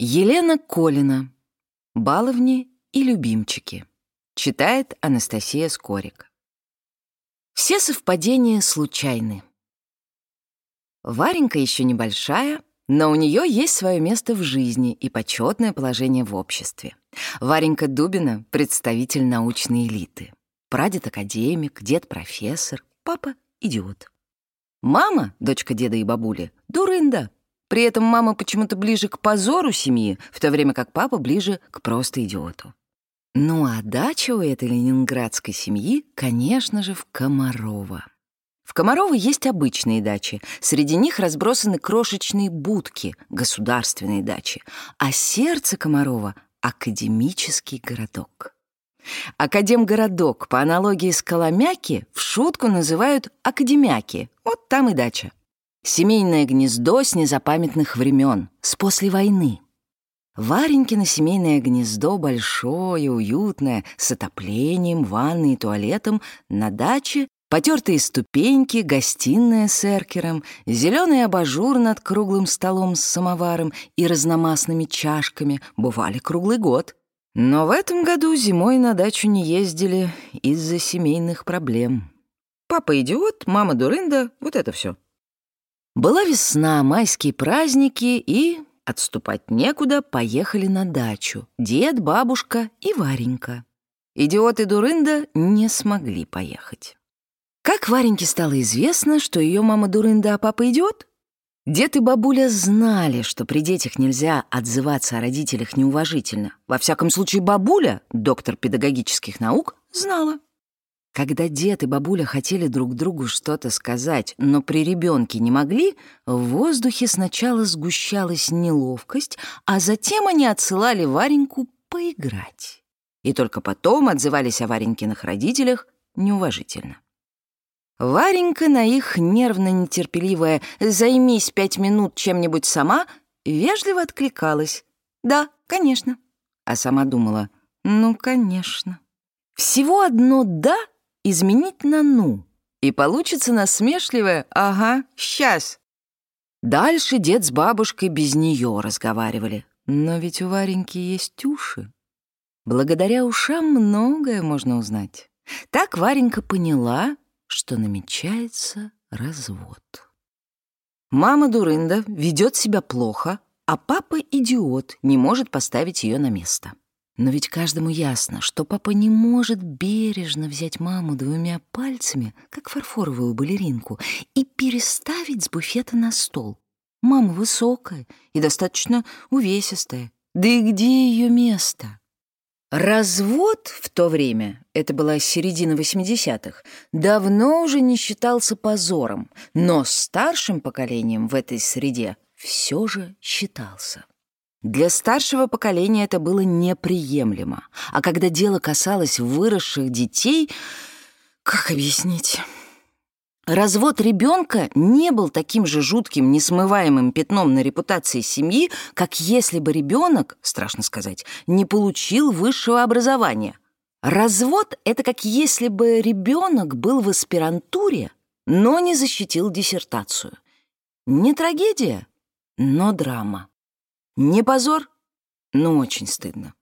Елена Колина. Баловни и любимчики. Читает Анастасия Скорик. Все совпадения случайны. Варенька еще небольшая, но у нее есть свое место в жизни и почетное положение в обществе. Варенька Дубина — представитель научной элиты. Прадед — академик, дед — профессор, папа — идиот. Мама, дочка деда и бабули, дурында, при этом мама почему-то ближе к позору семьи, в то время как папа ближе к просто идиоту. Ну а дача у этой ленинградской семьи, конечно же, в Комарово. В Комарово есть обычные дачи. Среди них разбросаны крошечные будки, государственные дачи. А сердце Комарова — академический городок. Академгородок, по аналогии с Коломяки, в шутку называют Академяки. Вот там и дача. Семейное гнездо с незапамятных времен, с после войны. Варенькино семейное гнездо большое, уютное, с отоплением, ванной и туалетом, на даче потертые ступеньки, гостиная с эркером, зеленый абажур над круглым столом с самоваром и разномастными чашками бывали круглый год. Но в этом году зимой на дачу не ездили из-за семейных проблем. Папа идиот, мама дурында, вот это все. Была весна, майские праздники, и, отступать некуда, поехали на дачу. Дед, бабушка и Варенька. Идиот и Дурында не смогли поехать. Как Вареньке стало известно, что ее мама Дурында, а папа идиот? Дед и бабуля знали, что при детях нельзя отзываться о родителях неуважительно. Во всяком случае, бабуля, доктор педагогических наук, знала. Когда дед и бабуля хотели друг другу что-то сказать, но при ребенке не могли, в воздухе сначала сгущалась неловкость, а затем они отсылали Вареньку поиграть. И только потом отзывались о Варенькиных родителях неуважительно. Варенька на их нервно-нетерпеливое «займись пять минут чем-нибудь сама» вежливо откликалась «да, конечно», а сама думала «ну, конечно». Всего одно «да» изменить на «ну», и получится насмешливое «ага, сейчас». Дальше дед с бабушкой без нее разговаривали. Но ведь у Вареньки есть уши. Благодаря ушам многое можно узнать. Так Варенька поняла, что намечается развод. Мама дурында ведет себя плохо, а папа идиот, не может поставить ее на место. Но ведь каждому ясно, что папа не может бережно взять маму двумя пальцами, как фарфоровую балеринку, и переставить с буфета на стол. Мама высокая и достаточно увесистая. Да и где ее место? Развод в то время, это была середина 80-х, давно уже не считался позором, но старшим поколением в этой среде все же считался. Для старшего поколения это было неприемлемо. А когда дело касалось выросших детей, как объяснить? Развод ребенка не был таким же жутким, несмываемым пятном на репутации семьи, как если бы ребенок, страшно сказать, не получил высшего образования. Развод — это как если бы ребенок был в аспирантуре, но не защитил диссертацию. Не трагедия, но драма. Не позор, но очень стыдно.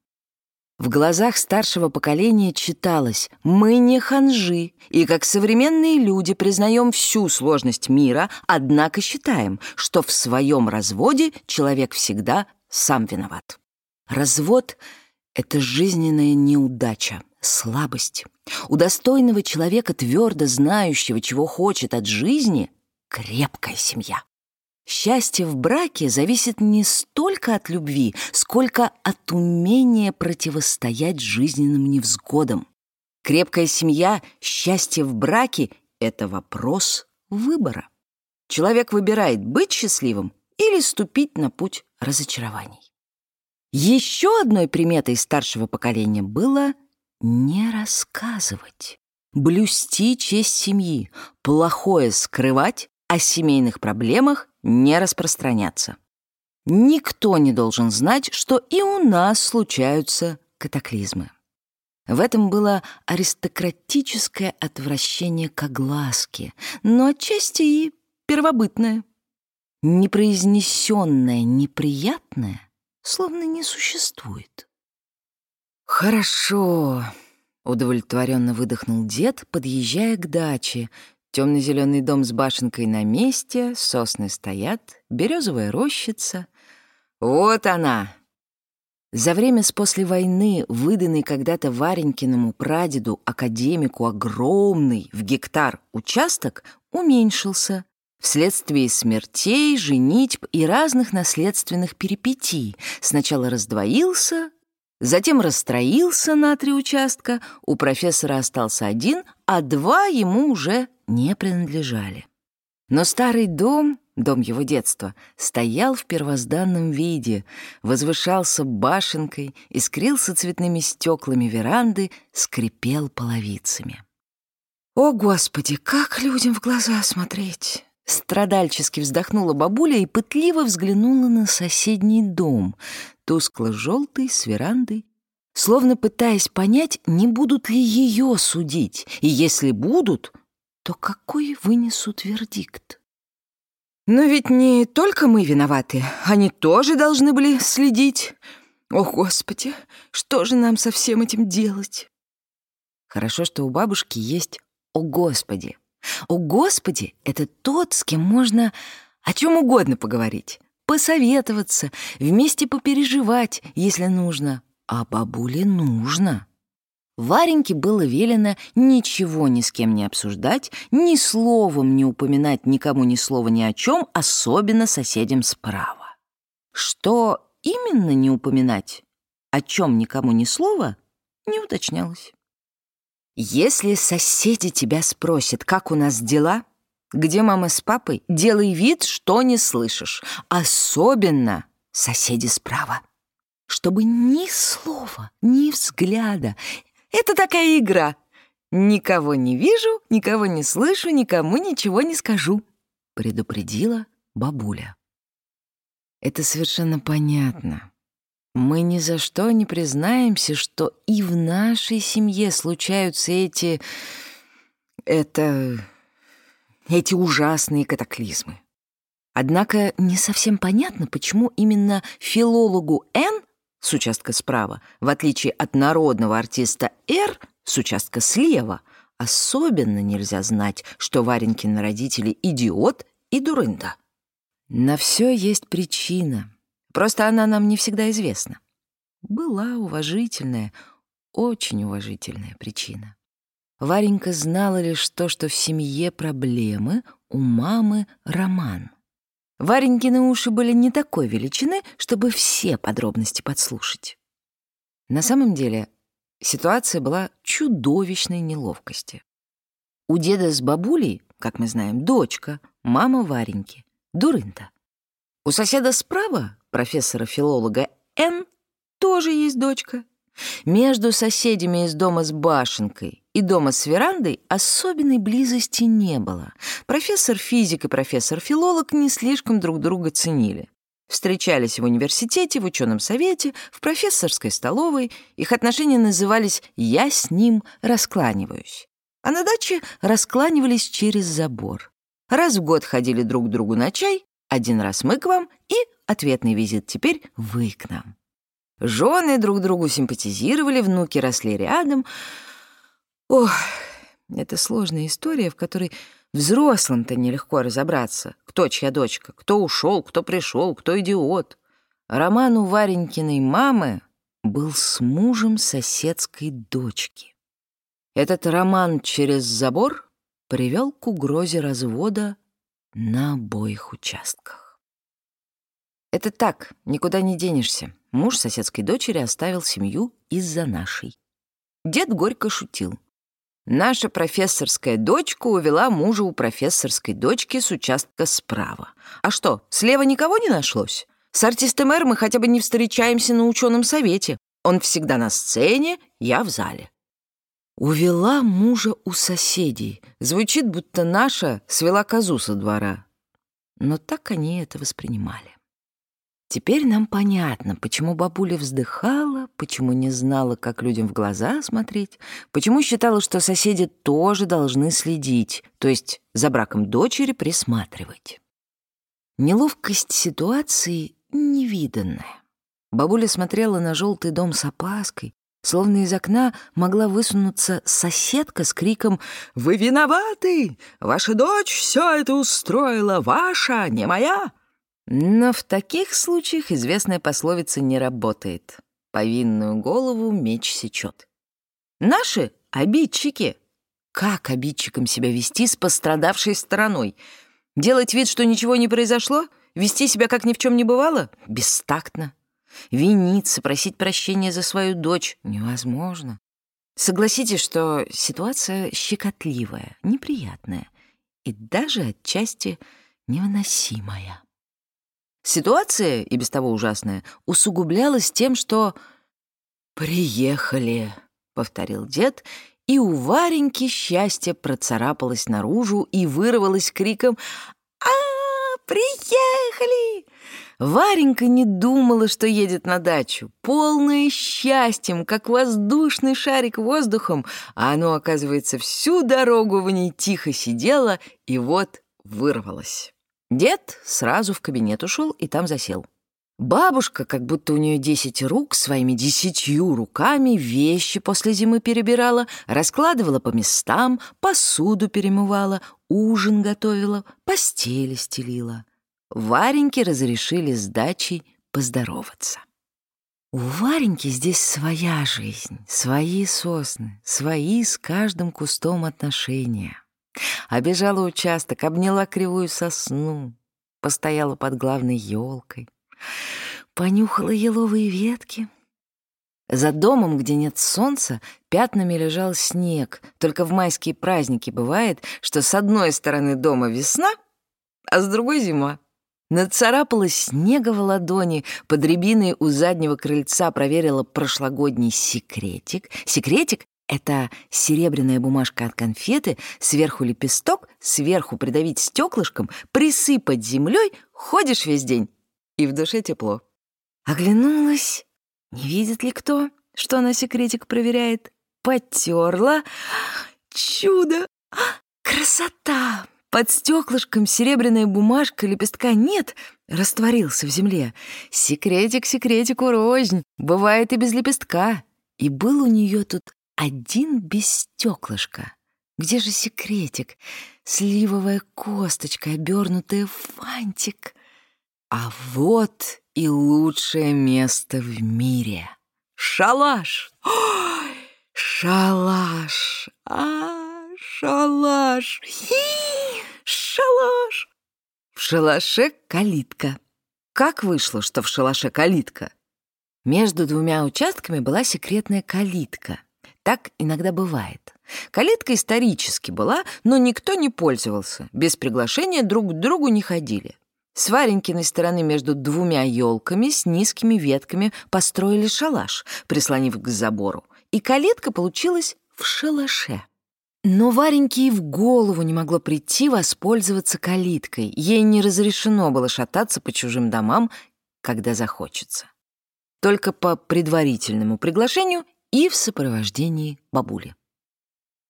В глазах старшего поколения читалось «Мы не ханжи, и как современные люди признаем всю сложность мира, однако считаем, что в своем разводе человек всегда сам виноват». Развод — это жизненная неудача, слабость. У достойного человека, твердо знающего, чего хочет от жизни, крепкая семья. Счастье в браке зависит не столько от любви, сколько от умения противостоять жизненным невзгодам. Крепкая семья, счастье в браке — это вопрос выбора. Человек выбирает быть счастливым или ступить на путь разочарований. Еще одной приметой старшего поколения было не рассказывать, блюсти честь семьи, плохое скрывать, о семейных проблемах не распространяться. Никто не должен знать, что и у нас случаются катаклизмы. В этом было аристократическое отвращение к огласке, но отчасти и первобытное. Непроизнесенное неприятное словно не существует. «Хорошо», — удовлетворенно выдохнул дед, подъезжая к даче. Темно-зеленый дом с башенкой на месте, сосны стоят, березовая рощица. «Вот она!» За время с после войны, выданный когда-то Варенькиному прадеду, академику, огромный в гектар участок уменьшился вследствие смертей, женитьб и разных наследственных перипетий. Сначала раздвоился, затем расстроился на три участка, у профессора остался один, а два ему уже не принадлежали. Но старый дом Дом его детства стоял в первозданном виде, возвышался башенкой, искрился цветными стеклами веранды, скрипел половицами. «О, Господи, как людям в глаза смотреть!» Страдальчески вздохнула бабуля и пытливо взглянула на соседний дом, тускло-желтый, с верандой, словно пытаясь понять, не будут ли ее судить, и если будут, то какой вынесут вердикт. Но ведь не только мы виноваты, они тоже должны были следить. О, Господи, что же нам со всем этим делать? Хорошо, что у бабушки есть «О, Господи». «О, Господи» — это тот, с кем можно о чем угодно поговорить, посоветоваться, вместе попереживать, если нужно. А бабуле нужно. Вареньке было велено ничего ни с кем не обсуждать, ни словом не упоминать никому ни слова ни о чем, особенно соседям справа. Что именно не упоминать, о чем никому ни слова, не уточнялось. Если соседи тебя спросят, как у нас дела, где мама с папой, делай вид, что не слышишь, особенно соседи справа чтобы ни слова, ни взгляда, это такая игра. Никого не вижу, никого не слышу, никому ничего не скажу», — предупредила бабуля. Это совершенно понятно. Мы ни за что не признаемся, что и в нашей семье случаются эти... это... эти ужасные катаклизмы. Однако не совсем понятно, почему именно филологу Н с участка справа, в отличие от народного артиста Р с участка слева, особенно нельзя знать, что Варенькины родители идиот и дурында. На все есть причина, просто она нам не всегда известна. Была уважительная, очень уважительная причина. Варенька знала лишь то, что в семье проблемы, у мамы роман. Варенькины уши были не такой величины, чтобы все подробности подслушать. На самом деле ситуация была чудовищной неловкости. У деда с бабулей, как мы знаем, дочка, мама Вареньки, дурында. У соседа справа, профессора-филолога Н, тоже есть дочка. Между соседями из дома с башенкой и дома с верандой особенной близости не было. Профессор физик и профессор-филолог не слишком друг друга ценили. Встречались в университете, в ученом совете, в профессорской столовой. Их отношения назывались «я с ним раскланиваюсь». А на даче раскланивались через забор. Раз в год ходили друг к другу на чай, один раз мы к вам и ответный визит теперь вы к нам. Жены друг другу симпатизировали, внуки росли рядом — Ох, это сложная история, в которой взрослым-то нелегко разобраться, кто чья дочка, кто ушел, кто пришел, кто идиот. Роман у Варенькиной мамы был с мужем соседской дочки. Этот роман через забор привел к угрозе развода на обоих участках. Это так, никуда не денешься. Муж соседской дочери оставил семью из-за нашей. Дед горько шутил. Наша профессорская дочка увела мужа у профессорской дочки с участка справа. А что, слева никого не нашлось? С артистом Эр мы хотя бы не встречаемся на ученом совете. Он всегда на сцене, я в зале. Увела мужа у соседей. Звучит, будто наша свела козу со двора. Но так они это воспринимали. Теперь нам понятно, почему бабуля вздыхала, почему не знала, как людям в глаза смотреть, почему считала, что соседи тоже должны следить, то есть за браком дочери присматривать. Неловкость ситуации невиданная. Бабуля смотрела на желтый дом с опаской, словно из окна могла высунуться соседка с криком «Вы виноваты! Ваша дочь все это устроила, ваша, не моя!» Но в таких случаях известная пословица не работает. Повинную голову меч сечет. Наши — обидчики. Как обидчикам себя вести с пострадавшей стороной? Делать вид, что ничего не произошло? Вести себя, как ни в чем не бывало? Бестактно. Виниться, просить прощения за свою дочь невозможно. Согласитесь, что ситуация щекотливая, неприятная и даже отчасти невыносимая. Ситуация, и без того ужасная, усугублялась тем, что «приехали», — повторил дед, и у Вареньки счастье процарапалось наружу и вырвалось криком «А, приехали!» Варенька не думала, что едет на дачу. Полная счастьем, как воздушный шарик воздухом, а оно, оказывается, всю дорогу в ней тихо сидело и вот вырвалось. Дед сразу в кабинет ушел и там засел. Бабушка, как будто у нее десять рук, своими десятью руками вещи после зимы перебирала, раскладывала по местам, посуду перемывала, ужин готовила, постели стелила. Вареньке разрешили с дачей поздороваться. У Вареньки здесь своя жизнь, свои сосны, свои с каждым кустом отношения. Обежала участок, обняла кривую сосну, постояла под главной елкой, понюхала еловые ветки. За домом, где нет солнца, пятнами лежал снег. Только в майские праздники бывает, что с одной стороны дома весна, а с другой — зима. Нацарапала снега в ладони, под рябиной у заднего крыльца проверила прошлогодний секретик. Секретик — это серебряная бумажка от конфеты, сверху лепесток, сверху придавить стеклышком, присыпать землей, ходишь весь день, и в душе тепло. Оглянулась, не видит ли кто, что она секретик проверяет. Потерла. Чудо! Красота! Под стеклышком серебряная бумажка, лепестка нет, растворился в земле. Секретик секретику рознь, бывает и без лепестка. И был у нее тут один без стеклышка. Где же секретик? Сливовая косточка, обернутая в фантик. А вот и лучшее место в мире. Шалаш! Ой, шалаш! А, шалаш! Хи! Шалаш! В шалаше калитка. Как вышло, что в шалаше калитка? Между двумя участками была секретная калитка. Так иногда бывает. Калитка исторически была, но никто не пользовался. Без приглашения друг к другу не ходили. С Варенькиной стороны между двумя елками с низкими ветками построили шалаш, прислонив к забору. И калитка получилась в шалаше. Но Вареньке и в голову не могло прийти воспользоваться калиткой. Ей не разрешено было шататься по чужим домам, когда захочется. Только по предварительному приглашению и в сопровождении бабули.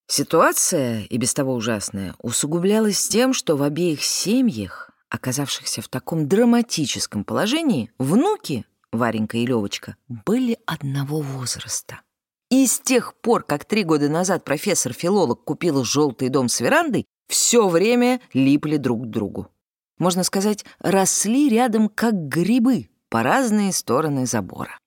Ситуация, и без того ужасная, усугублялась тем, что в обеих семьях, оказавшихся в таком драматическом положении, внуки, Варенька и Левочка, были одного возраста. И с тех пор, как три года назад профессор-филолог купил желтый дом с верандой, все время липли друг к другу. Можно сказать, росли рядом как грибы по разные стороны забора.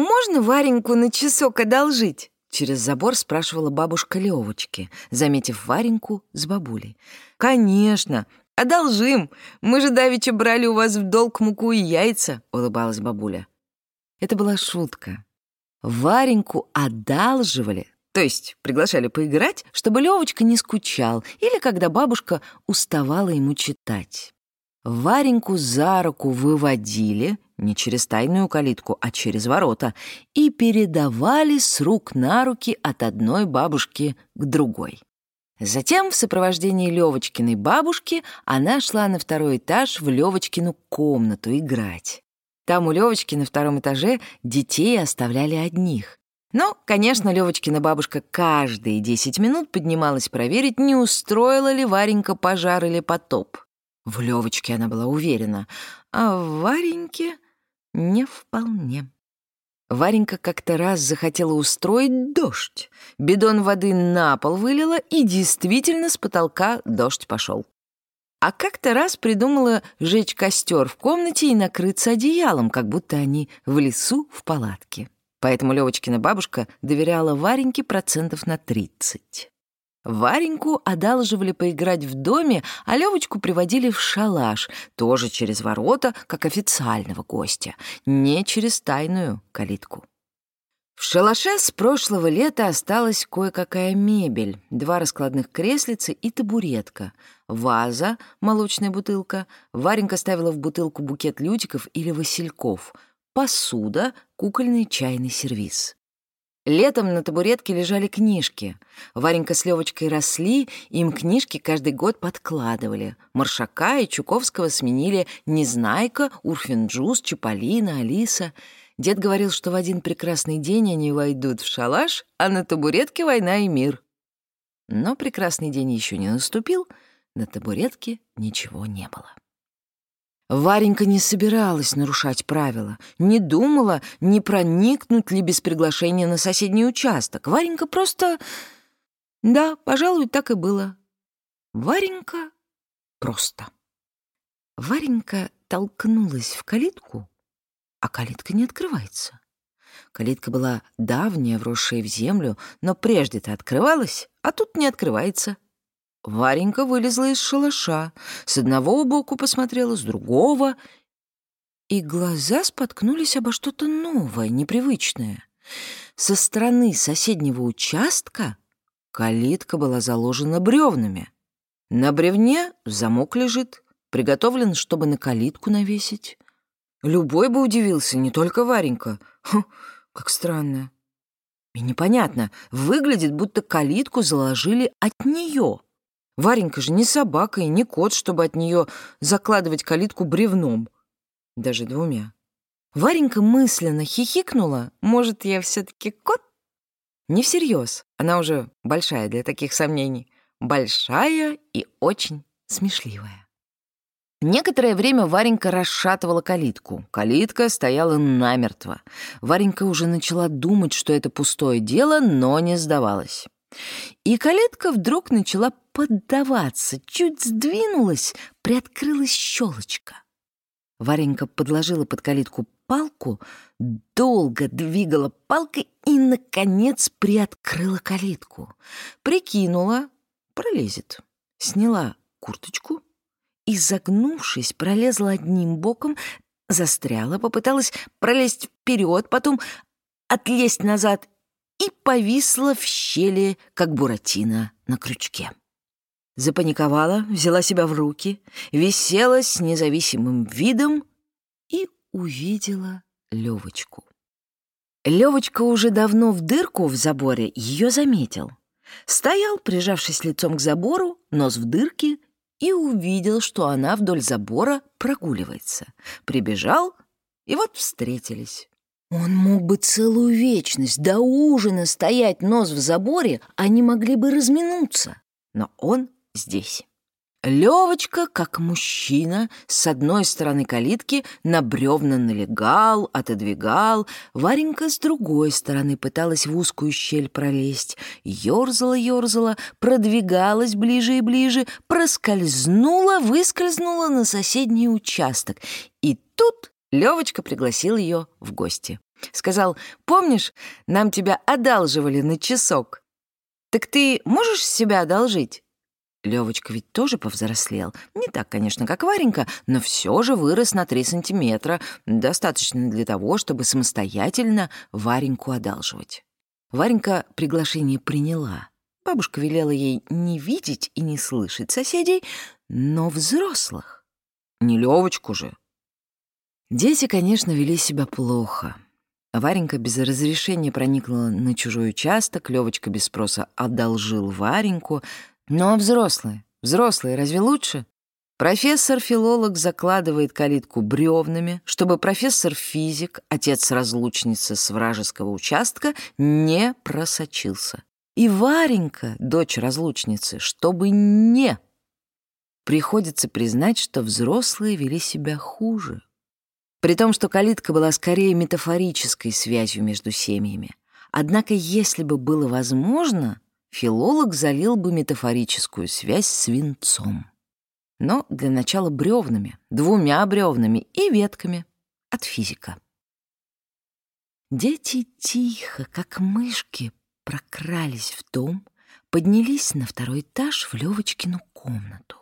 «Можно Вареньку на часок одолжить?» Через забор спрашивала бабушка Левочки, заметив Вареньку с бабулей. «Конечно, одолжим. Мы же давеча брали у вас в долг муку и яйца», — улыбалась бабуля. Это была шутка. Вареньку одалживали, то есть приглашали поиграть, чтобы Левочка не скучал или когда бабушка уставала ему читать. Вареньку за руку выводили, не через тайную калитку, а через ворота, и передавали с рук на руки от одной бабушки к другой. Затем в сопровождении Левочкиной бабушки она шла на второй этаж в Левочкину комнату играть. Там у Левочки на втором этаже детей оставляли одних. Но, конечно, Левочкина бабушка каждые 10 минут поднималась проверить, не устроила ли Варенька пожар или потоп. В Левочке она была уверена, а в Вареньке не вполне. Варенька как-то раз захотела устроить дождь. Бидон воды на пол вылила, и действительно с потолка дождь пошел. А как-то раз придумала жечь костер в комнате и накрыться одеялом, как будто они в лесу в палатке. Поэтому Левочкина бабушка доверяла Вареньке процентов на 30. Вареньку одалживали поиграть в доме, а Левочку приводили в шалаш, тоже через ворота, как официального гостя, не через тайную калитку. В шалаше с прошлого лета осталась кое-какая мебель, два раскладных креслица и табуретка, ваза, молочная бутылка, Варенька ставила в бутылку букет лютиков или васильков, посуда, кукольный чайный сервиз. Летом на табуретке лежали книжки. Варенька с Левочкой росли, им книжки каждый год подкладывали. Маршака и Чуковского сменили Незнайка, Урфинджус, Чаполина, Алиса. Дед говорил, что в один прекрасный день они войдут в шалаш, а на табуретке война и мир. Но прекрасный день еще не наступил, на табуретке ничего не было. Варенька не собиралась нарушать правила, не думала, не проникнуть ли без приглашения на соседний участок. Варенька просто... Да, пожалуй, так и было. Варенька просто. Варенька толкнулась в калитку, а калитка не открывается. Калитка была давняя, вросшая в землю, но прежде-то открывалась, а тут не открывается. Варенька вылезла из шалаша, с одного боку посмотрела, с другого, и глаза споткнулись обо что-то новое, непривычное. Со стороны соседнего участка калитка была заложена бревнами. На бревне замок лежит, приготовлен, чтобы на калитку навесить. Любой бы удивился, не только Варенька. Хм, как странно. И непонятно, выглядит, будто калитку заложили от нее. Варенька же не собака и не кот, чтобы от нее закладывать калитку бревном. Даже двумя. Варенька мысленно хихикнула. Может, я все-таки кот? Не всерьез. Она уже большая для таких сомнений. Большая и очень смешливая. Некоторое время Варенька расшатывала калитку. Калитка стояла намертво. Варенька уже начала думать, что это пустое дело, но не сдавалась. И калитка вдруг начала поддаваться, чуть сдвинулась, приоткрылась щелочка. Варенька подложила под калитку палку, долго двигала палкой и, наконец, приоткрыла калитку. Прикинула, пролезет. Сняла курточку и, загнувшись, пролезла одним боком, застряла, попыталась пролезть вперед, потом отлезть назад и повисла в щели, как буратино на крючке. Запаниковала, взяла себя в руки, висела с независимым видом и увидела Левочку. Левочка уже давно в дырку в заборе ее заметил. Стоял, прижавшись лицом к забору, нос в дырке, и увидел, что она вдоль забора прогуливается. Прибежал, и вот встретились. Он мог бы целую вечность до ужина стоять нос в заборе, они могли бы разминуться. Но он здесь. Левочка, как мужчина, с одной стороны калитки на бревна налегал, отодвигал. Варенька с другой стороны пыталась в узкую щель пролезть. Ёрзала-ёрзала, продвигалась ближе и ближе, проскользнула, выскользнула на соседний участок. И тут Левочка пригласил ее в гости. Сказал, помнишь, нам тебя одалживали на часок? Так ты можешь себя одолжить? Левочка ведь тоже повзрослел. Не так, конечно, как Варенька, но все же вырос на три сантиметра, достаточно для того, чтобы самостоятельно Вареньку одалживать. Варенька приглашение приняла. Бабушка велела ей не видеть и не слышать соседей, но взрослых. Не Левочку же. Дети, конечно, вели себя плохо. Варенька без разрешения проникла на чужой участок, Левочка без спроса одолжил Вареньку, а взрослые? Взрослые разве лучше? Профессор-филолог закладывает калитку бревнами, чтобы профессор-физик, отец разлучницы с вражеского участка, не просочился. И Варенька, дочь разлучницы, чтобы не. Приходится признать, что взрослые вели себя хуже. При том, что калитка была скорее метафорической связью между семьями. Однако, если бы было возможно, филолог залил бы метафорическую связь свинцом. Но для начала бревнами, двумя бревнами и ветками от физика. Дети тихо, как мышки, прокрались в дом, поднялись на второй этаж в Левочкину комнату.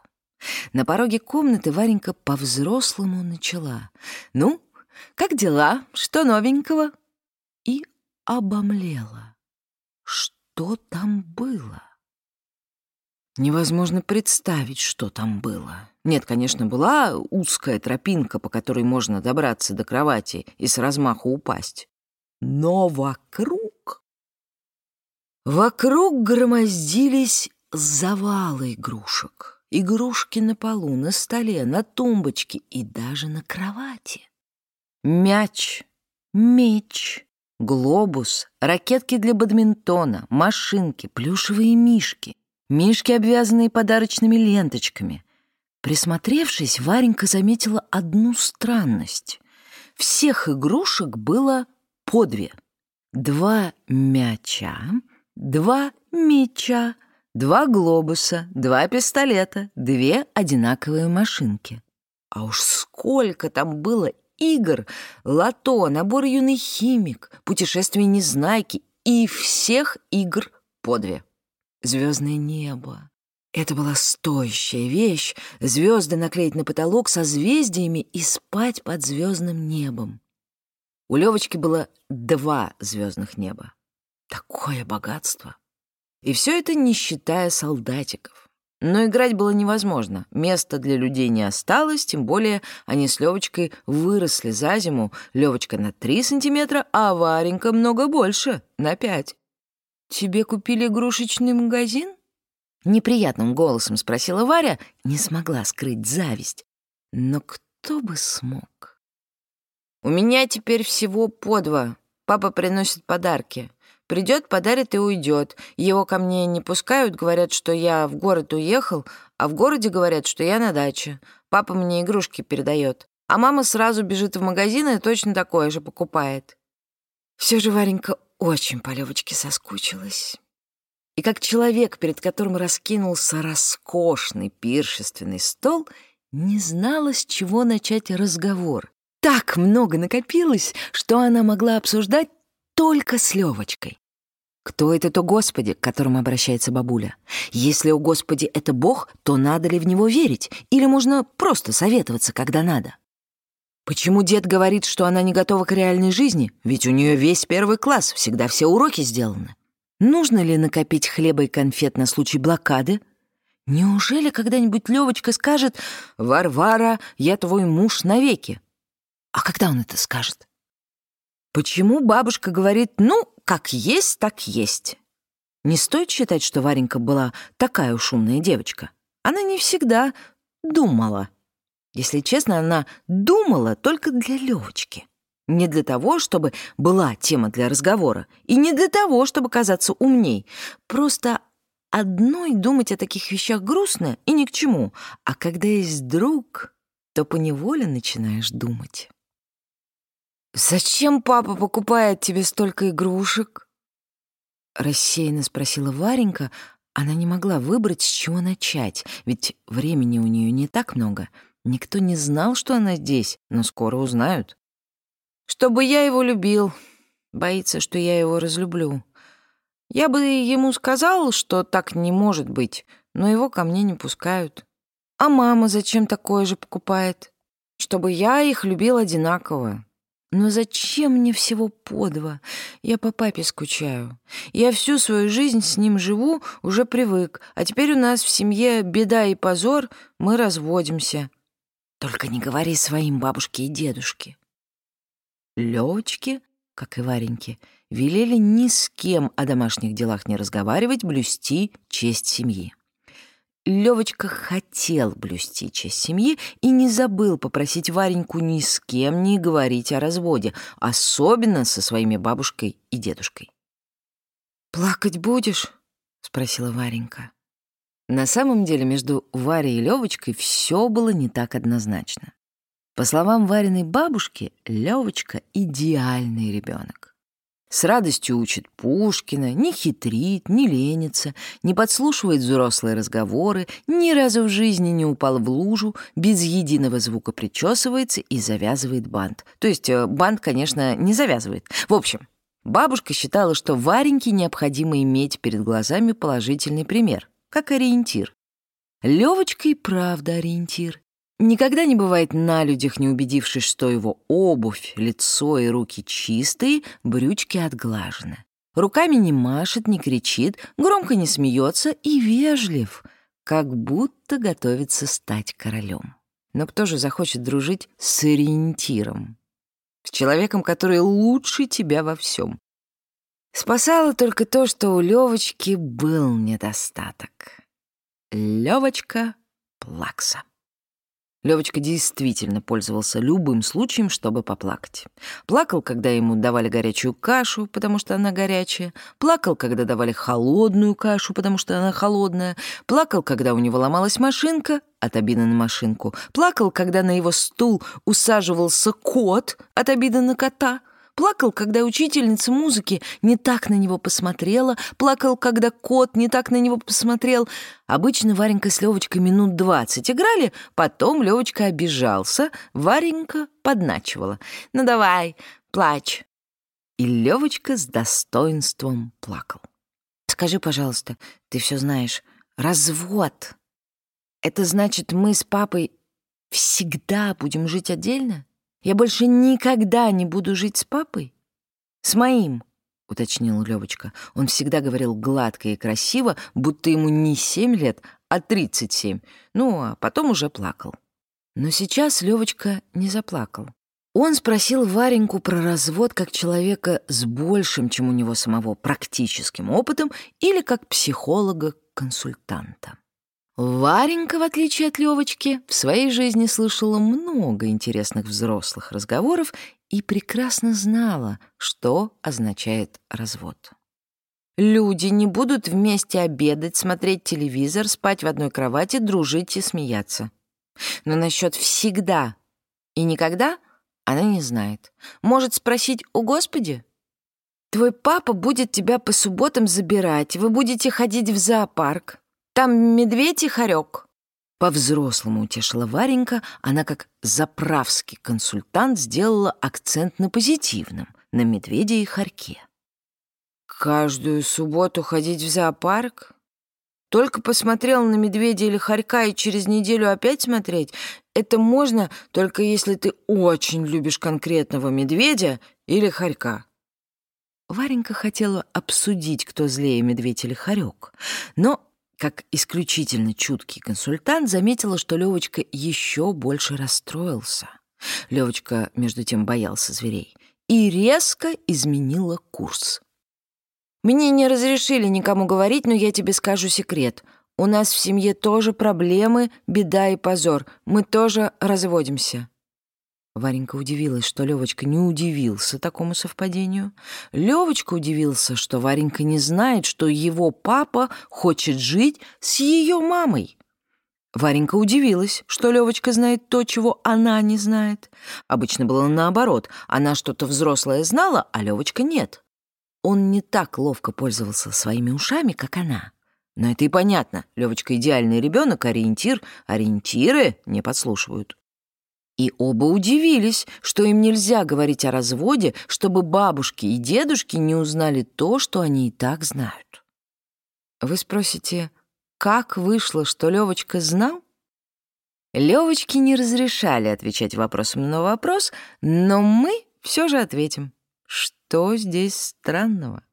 На пороге комнаты Варенька по-взрослому начала. «Ну, как дела? Что новенького?» И обомлела. Что там было? Невозможно представить, что там было. Нет, конечно, была узкая тропинка, по которой можно добраться до кровати и с размаху упасть. Но вокруг... Вокруг громоздились завалы игрушек. Игрушки на полу, на столе, на тумбочке и даже на кровати. Мяч, меч, глобус, ракетки для бадминтона, машинки, плюшевые мишки, мишки, обвязанные подарочными ленточками. Присмотревшись, Варенька заметила одну странность. Всех игрушек было по две. Два мяча, два меча, два глобуса, два пистолета, две одинаковые машинки. А уж сколько там было игр, лото, набор юный химик, путешествие незнайки и всех игр по две. Звездное небо. Это была стоящая вещь — звезды наклеить на потолок созвездиями и спать под звездным небом. У Левочки было два звездных неба. Такое богатство! И все это не считая солдатиков. Но играть было невозможно. Места для людей не осталось, тем более они с Левочкой выросли за зиму. Левочка на три сантиметра, а Варенька много больше, на пять. «Тебе купили игрушечный магазин?» Неприятным голосом спросила Варя, не смогла скрыть зависть. Но кто бы смог? У меня теперь всего по два. Папа приносит подарки. Придет, подарит и уйдет. Его ко мне не пускают, говорят, что я в город уехал, а в городе говорят, что я на даче. Папа мне игрушки передает. А мама сразу бежит в магазин и точно такое же покупает. Все же Варенька очень по Левочке соскучилась. И как человек, перед которым раскинулся роскошный пиршественный стол, не знала, с чего начать разговор так много накопилось, что она могла обсуждать только с Левочкой. Кто это то Господи, к которому обращается бабуля? Если у Господи это Бог, то надо ли в него верить? Или можно просто советоваться, когда надо? Почему дед говорит, что она не готова к реальной жизни? Ведь у нее весь первый класс, всегда все уроки сделаны. Нужно ли накопить хлеба и конфет на случай блокады? Неужели когда-нибудь Левочка скажет «Варвара, я твой муж навеки»? А когда он это скажет? Почему бабушка говорит «ну, как есть, так есть»? Не стоит считать, что Варенька была такая уж умная девочка. Она не всегда думала. Если честно, она думала только для Левочки. Не для того, чтобы была тема для разговора, и не для того, чтобы казаться умней. Просто одной думать о таких вещах грустно и ни к чему, а когда есть друг, то поневоле начинаешь думать. «Зачем папа покупает тебе столько игрушек?» Рассеянно спросила Варенька. Она не могла выбрать, с чего начать, ведь времени у нее не так много. Никто не знал, что она здесь, но скоро узнают. «Чтобы я его любил. Боится, что я его разлюблю. Я бы ему сказал, что так не может быть, но его ко мне не пускают. А мама зачем такое же покупает? Чтобы я их любил одинаково. Но зачем мне всего по два? Я по папе скучаю. Я всю свою жизнь с ним живу, уже привык. А теперь у нас в семье беда и позор, мы разводимся. Только не говори своим бабушке и дедушке. Лёвочке, как и Вареньке, велели ни с кем о домашних делах не разговаривать, блюсти честь семьи. Левочка хотел блюсти честь семьи и не забыл попросить Вареньку ни с кем не говорить о разводе, особенно со своими бабушкой и дедушкой. «Плакать будешь?» — спросила Варенька. На самом деле между Варей и Левочкой все было не так однозначно. По словам Вариной бабушки, Левочка — идеальный ребенок. С радостью учит Пушкина, не хитрит, не ленится, не подслушивает взрослые разговоры, ни разу в жизни не упал в лужу, без единого звука причесывается и завязывает бант. То есть э, бант, конечно, не завязывает. В общем, бабушка считала, что Вареньке необходимо иметь перед глазами положительный пример, как ориентир. Левочка и правда ориентир. Никогда не бывает на людях, не убедившись, что его обувь, лицо и руки чистые, брючки отглажены. Руками не машет, не кричит, громко не смеется и вежлив, как будто готовится стать королем. Но кто же захочет дружить с ориентиром? С человеком, который лучше тебя во всем. Спасало только то, что у Левочки был недостаток. Левочка плакса. Левочка действительно пользовался любым случаем, чтобы поплакать. Плакал, когда ему давали горячую кашу, потому что она горячая. Плакал, когда давали холодную кашу, потому что она холодная. Плакал, когда у него ломалась машинка от обиды на машинку. Плакал, когда на его стул усаживался кот от обиды на кота. Плакал, когда учительница музыки не так на него посмотрела. Плакал, когда кот не так на него посмотрел. Обычно Варенька с Левочкой минут двадцать играли, потом Левочка обижался, Варенька подначивала. «Ну давай, плачь». И Левочка с достоинством плакал. «Скажи, пожалуйста, ты все знаешь, развод. Это значит, мы с папой всегда будем жить отдельно?» Я больше никогда не буду жить с папой? С моим, — уточнил Левочка. Он всегда говорил гладко и красиво, будто ему не семь лет, а тридцать семь. Ну, а потом уже плакал. Но сейчас Левочка не заплакал. Он спросил Вареньку про развод как человека с большим, чем у него самого, практическим опытом или как психолога-консультанта. Варенька, в отличие от Левочки, в своей жизни слышала много интересных взрослых разговоров и прекрасно знала, что означает развод. Люди не будут вместе обедать, смотреть телевизор, спать в одной кровати, дружить и смеяться. Но насчет «всегда» и «никогда» она не знает. Может спросить «О Господи?» «Твой папа будет тебя по субботам забирать, вы будете ходить в зоопарк. Там медведь и хорек». По-взрослому утешила Варенька, она как заправский консультант сделала акцент на позитивном, на медведе и хорьке. «Каждую субботу ходить в зоопарк? Только посмотрел на медведя или хорька и через неделю опять смотреть? Это можно, только если ты очень любишь конкретного медведя или хорька». Варенька хотела обсудить, кто злее, медведь или хорек, но как исключительно чуткий консультант, заметила, что Левочка еще больше расстроился. Левочка, между тем, боялся зверей и резко изменила курс. «Мне не разрешили никому говорить, но я тебе скажу секрет. У нас в семье тоже проблемы, беда и позор. Мы тоже разводимся». Варенька удивилась, что Левочка не удивился такому совпадению. Левочка удивился, что Варенька не знает, что его папа хочет жить с ее мамой. Варенька удивилась, что Левочка знает то, чего она не знает. Обычно было наоборот. Она что-то взрослое знала, а Левочка нет. Он не так ловко пользовался своими ушами, как она. Но это и понятно. Левочка идеальный ребенок, ориентир. Ориентиры не подслушивают. И оба удивились, что им нельзя говорить о разводе, чтобы бабушки и дедушки не узнали то, что они и так знают. Вы спросите, как вышло, что Левочка знал? Левочке не разрешали отвечать вопросом на вопрос, но мы все же ответим. Что здесь странного?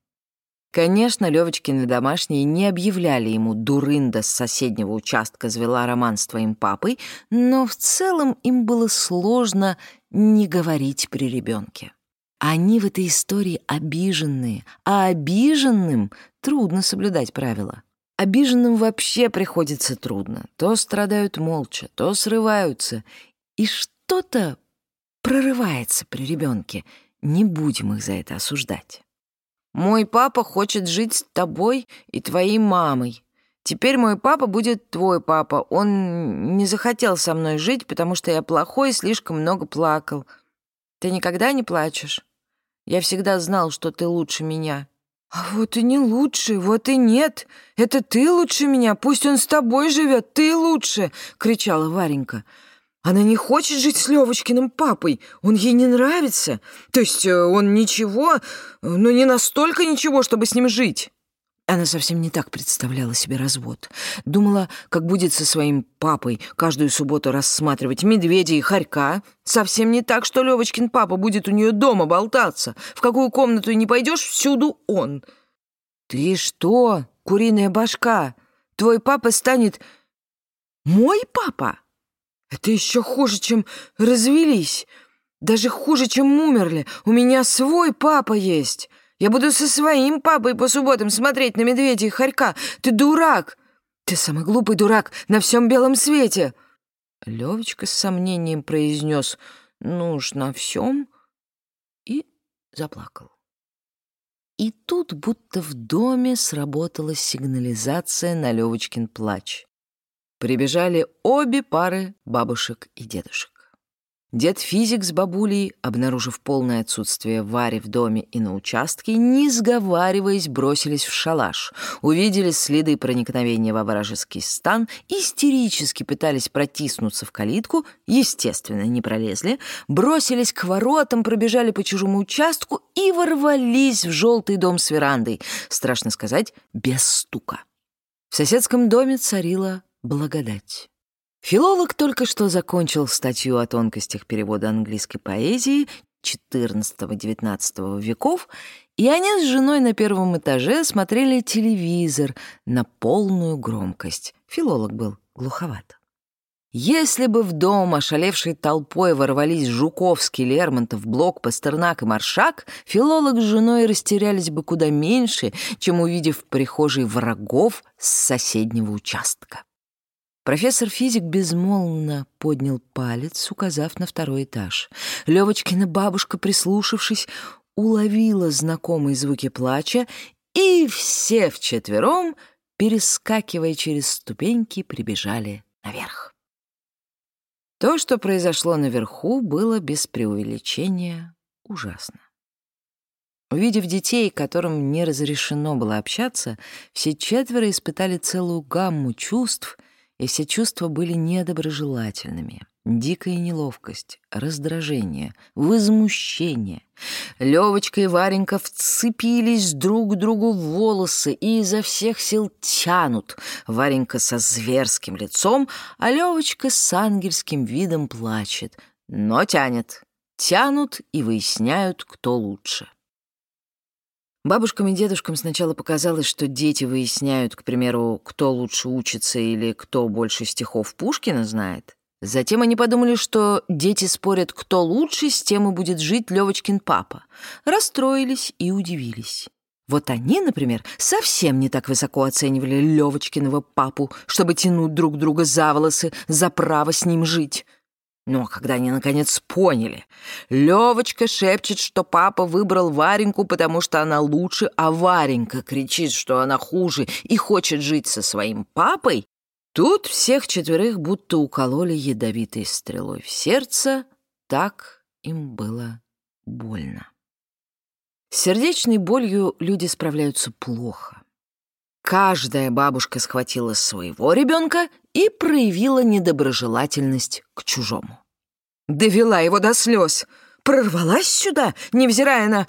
Конечно, Левочкины домашние не объявляли ему «дурында с соседнего участка завела роман с твоим папой», но в целом им было сложно не говорить при ребенке. Они в этой истории обиженные, а обиженным трудно соблюдать правила. Обиженным вообще приходится трудно. То страдают молча, то срываются. И что-то прорывается при ребенке. Не будем их за это осуждать. Мой папа хочет жить с тобой и твоей мамой. Теперь мой папа будет твой папа. Он не захотел со мной жить, потому что я плохой и слишком много плакал. Ты никогда не плачешь? Я всегда знал, что ты лучше меня». «А вот и не лучше, вот и нет. Это ты лучше меня, пусть он с тобой живет, ты лучше!» — кричала Варенька. Она не хочет жить с Левочкиным папой, он ей не нравится. То есть э, он ничего, но не настолько ничего, чтобы с ним жить. Она совсем не так представляла себе развод. Думала, как будет со своим папой каждую субботу рассматривать медведя и хорька. Совсем не так, что Левочкин папа будет у нее дома болтаться. В какую комнату не пойдешь, всюду он. «Ты что, куриная башка? Твой папа станет... мой папа? Это еще хуже, чем развелись. Даже хуже, чем умерли. У меня свой папа есть». Я буду со своим папой по субботам смотреть на медведя и хорька. Ты дурак! Ты самый глупый дурак на всем белом свете!» Левочка с сомнением произнес «Ну уж на всем» и заплакал. И тут будто в доме сработала сигнализация на Левочкин плач. Прибежали обе пары бабушек и дедушек. Дед-физик с бабулей, обнаружив полное отсутствие Вари в доме и на участке, не сговариваясь, бросились в шалаш, увидели следы проникновения во вражеский стан, истерически пытались протиснуться в калитку, естественно, не пролезли, бросились к воротам, пробежали по чужому участку и ворвались в желтый дом с верандой, страшно сказать, без стука. В соседском доме царила благодать. Филолог только что закончил статью о тонкостях перевода английской поэзии XIV-XIX веков, и они с женой на первом этаже смотрели телевизор на полную громкость. Филолог был глуховат. Если бы в дом ошалевшей толпой ворвались Жуковский, Лермонтов, Блок, Пастернак и Маршак, филолог с женой растерялись бы куда меньше, чем увидев в прихожей врагов с соседнего участка. Профессор-физик безмолвно поднял палец, указав на второй этаж. Левочкина бабушка, прислушавшись, уловила знакомые звуки плача, и все вчетвером, перескакивая через ступеньки, прибежали наверх. То, что произошло наверху, было без преувеличения ужасно. Увидев детей, которым не разрешено было общаться, все четверо испытали целую гамму чувств — и все чувства были недоброжелательными. Дикая неловкость, раздражение, возмущение. Левочка и Варенька вцепились друг другу в волосы и изо всех сил тянут. Варенька со зверским лицом, а Левочка с ангельским видом плачет. Но тянет. Тянут и выясняют, кто лучше. Бабушкам и дедушкам сначала показалось, что дети выясняют, к примеру, кто лучше учится или кто больше стихов Пушкина знает. Затем они подумали, что дети спорят, кто лучше, с тем и будет жить Левочкин папа. Расстроились и удивились. Вот они, например, совсем не так высоко оценивали Левочкиного папу, чтобы тянуть друг друга за волосы за право с ним жить. Но когда они наконец поняли, Левочка шепчет, что папа выбрал Вареньку, потому что она лучше, а Варенька кричит, что она хуже и хочет жить со своим папой, тут всех четверых будто укололи ядовитой стрелой в сердце, так им было больно. С сердечной болью люди справляются плохо. Каждая бабушка схватила своего ребенка и проявила недоброжелательность к чужому. Довела его до слез, прорвалась сюда, невзирая на...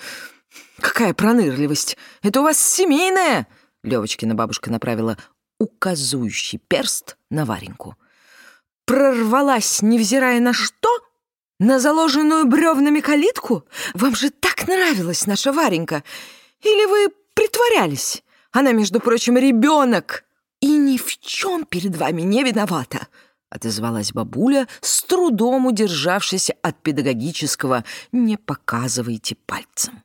Какая пронырливость! Это у вас семейная? Левочкина бабушка направила указующий перст на Вареньку. Прорвалась, невзирая на что? На заложенную бревнами калитку? Вам же так нравилась наша Варенька! Или вы притворялись? Она, между прочим, ребенок и ни в чем перед вами не виновата», — отозвалась бабуля, с трудом удержавшись от педагогического «не показывайте пальцем».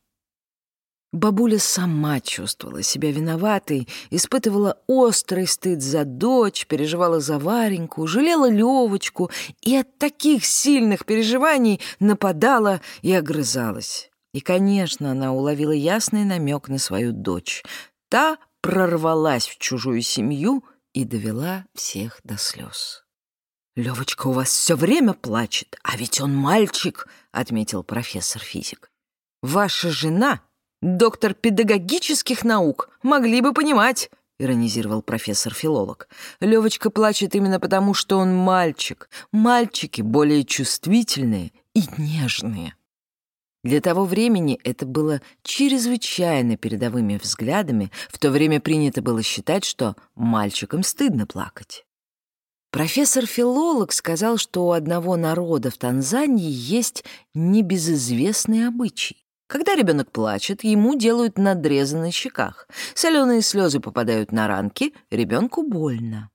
Бабуля сама чувствовала себя виноватой, испытывала острый стыд за дочь, переживала за Вареньку, жалела Левочку и от таких сильных переживаний нападала и огрызалась. И, конечно, она уловила ясный намек на свою дочь. Та прорвалась в чужую семью и довела всех до слез. «Левочка у вас все время плачет, а ведь он мальчик», — отметил профессор-физик. «Ваша жена — доктор педагогических наук, могли бы понимать», — иронизировал профессор-филолог. «Левочка плачет именно потому, что он мальчик. Мальчики более чувствительные и нежные». Для того времени это было чрезвычайно передовыми взглядами, в то время принято было считать, что мальчикам стыдно плакать. Профессор-филолог сказал, что у одного народа в Танзании есть небезызвестный обычай. Когда ребенок плачет, ему делают надрезы на щеках. Соленые слезы попадают на ранки, ребенку больно.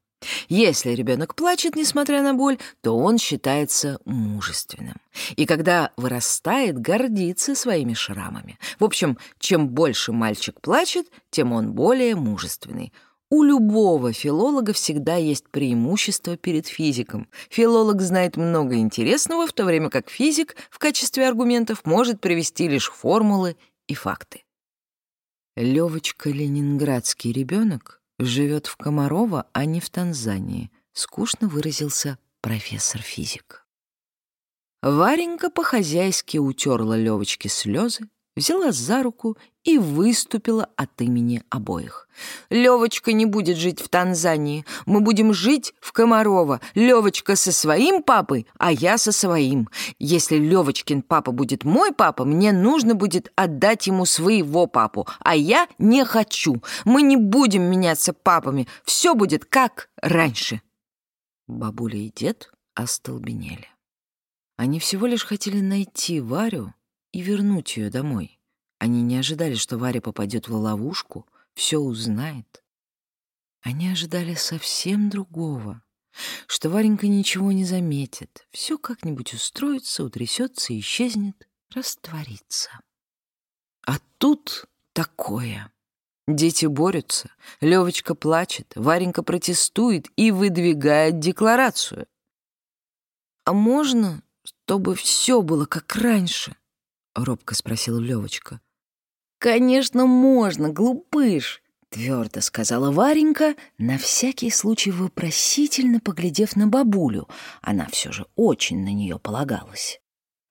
Если ребенок плачет, несмотря на боль, то он считается мужественным. И когда вырастает, гордится своими шрамами. В общем, чем больше мальчик плачет, тем он более мужественный. У любого филолога всегда есть преимущество перед физиком. Филолог знает много интересного, в то время как физик в качестве аргументов может привести лишь формулы и факты. Левочка ленинградский ребенок живет в Комарово, а не в Танзании, скучно выразился профессор-физик. Варенька по-хозяйски утерла Левочке слезы, взяла за руку и выступила от имени обоих. «Левочка не будет жить в Танзании. Мы будем жить в Комарово. Левочка со своим папой, а я со своим. Если Левочкин папа будет мой папа, мне нужно будет отдать ему своего папу, а я не хочу. Мы не будем меняться папами. Все будет как раньше». Бабуля и дед остолбенели. Они всего лишь хотели найти Варю и вернуть ее домой. Они не ожидали, что Варя попадет в ловушку, все узнает. Они ожидали совсем другого, что Варенька ничего не заметит, все как-нибудь устроится, утрясется, исчезнет, растворится. А тут такое. Дети борются, Левочка плачет, Варенька протестует и выдвигает декларацию. «А можно, чтобы все было как раньше?» — робко спросил Левочка. «Конечно, можно, глупыш!» — твердо сказала Варенька, на всякий случай вопросительно поглядев на бабулю. Она все же очень на нее полагалась.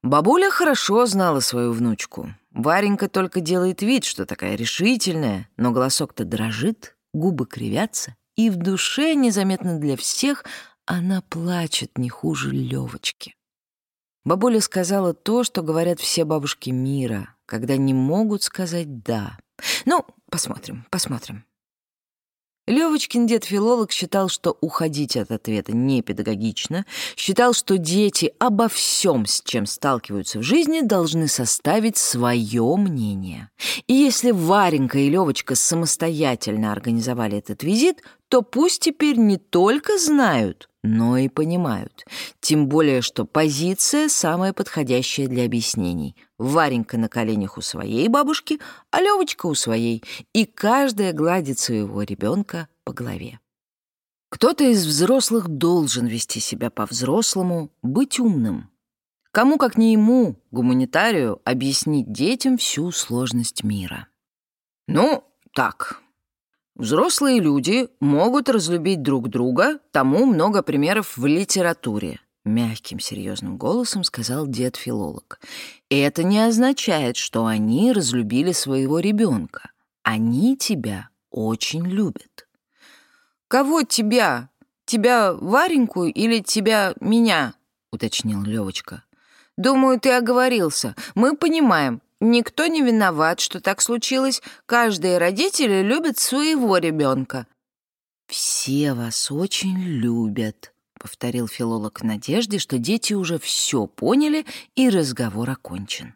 Бабуля хорошо знала свою внучку. Варенька только делает вид, что такая решительная, но голосок-то дрожит, губы кривятся, и в душе, незаметно для всех, она плачет не хуже Левочки. Бабуля сказала то, что говорят все бабушки мира — когда не могут сказать «да». Ну, посмотрим, посмотрим. Левочкин дед-филолог считал, что уходить от ответа не педагогично, считал, что дети обо всем, с чем сталкиваются в жизни, должны составить свое мнение. И если Варенька и Левочка самостоятельно организовали этот визит, то пусть теперь не только знают, но и понимают. Тем более, что позиция самая подходящая для объяснений. Варенька на коленях у своей бабушки, а Левочка у своей, и каждая гладит своего ребенка по голове. Кто-то из взрослых должен вести себя по-взрослому, быть умным. Кому, как не ему, гуманитарию, объяснить детям всю сложность мира. Ну, так, Взрослые люди могут разлюбить друг друга, тому много примеров в литературе. Мягким, серьезным голосом сказал дед-филолог. Это не означает, что они разлюбили своего ребенка. Они тебя очень любят. «Кого тебя? Тебя Вареньку или тебя меня?» — уточнил Левочка. «Думаю, ты оговорился. Мы понимаем, Никто не виноват, что так случилось. Каждые родители любят своего ребенка. «Все вас очень любят», — повторил филолог в надежде, что дети уже все поняли и разговор окончен.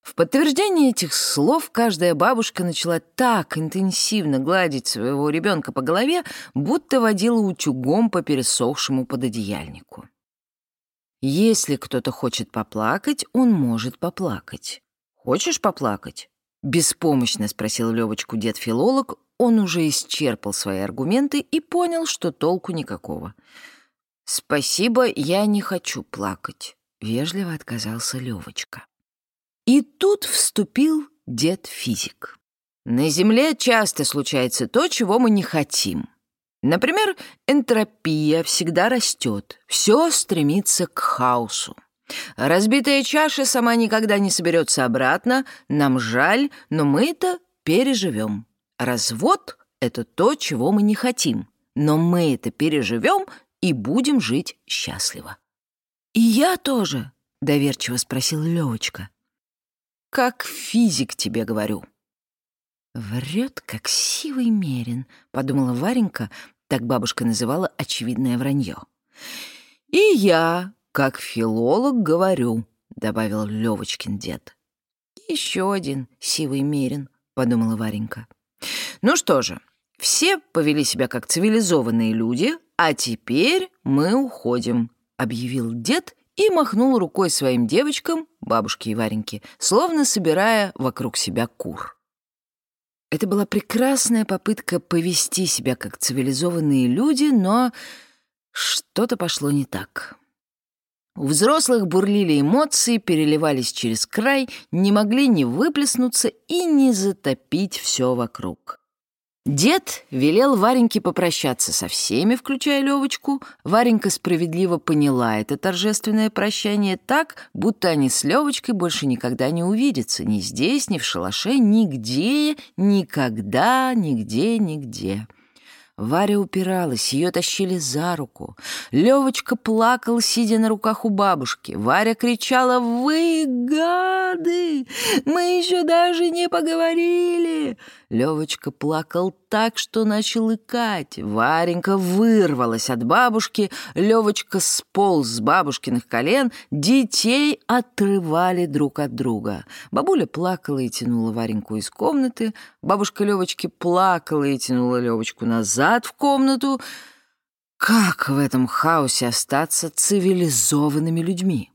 В подтверждение этих слов каждая бабушка начала так интенсивно гладить своего ребенка по голове, будто водила утюгом по пересохшему пододеяльнику. Если кто-то хочет поплакать, он может поплакать. «Хочешь поплакать?» — беспомощно спросил Левочку дед-филолог. Он уже исчерпал свои аргументы и понял, что толку никакого. «Спасибо, я не хочу плакать», — вежливо отказался Левочка. И тут вступил дед-физик. «На Земле часто случается то, чего мы не хотим. Например, энтропия всегда растет, все стремится к хаосу. Разбитая чаша сама никогда не соберется обратно, нам жаль, но мы это переживем. Развод — это то, чего мы не хотим, но мы это переживем и будем жить счастливо. «И я тоже», — доверчиво спросил Левочка. «Как физик тебе говорю». «Врет, как сивый мерин», — подумала Варенька, так бабушка называла очевидное вранье. «И я, как филолог, говорю», — добавил Левочкин дед. «Еще один сивый мерин», — подумала Варенька. «Ну что же, все повели себя как цивилизованные люди, а теперь мы уходим», — объявил дед и махнул рукой своим девочкам, бабушке и Вареньке, словно собирая вокруг себя кур. Это была прекрасная попытка повести себя как цивилизованные люди, но что-то пошло не так. У взрослых бурлили эмоции, переливались через край, не могли ни выплеснуться и не затопить все вокруг. Дед велел Вареньке попрощаться со всеми, включая Левочку. Варенька справедливо поняла это торжественное прощание так, будто они с Левочкой больше никогда не увидятся ни здесь, ни в шалаше, нигде, никогда, нигде, нигде. Варя упиралась, ее тащили за руку. Левочка плакал, сидя на руках у бабушки. Варя кричала «Вы гады! Мы еще даже не поговорили!» Левочка плакал так, что начал икать. Варенька вырвалась от бабушки, Левочка сполз с бабушкиных колен, детей отрывали друг от друга. Бабуля плакала и тянула Вареньку из комнаты, бабушка Левочки плакала и тянула Левочку назад в комнату. Как в этом хаосе остаться цивилизованными людьми?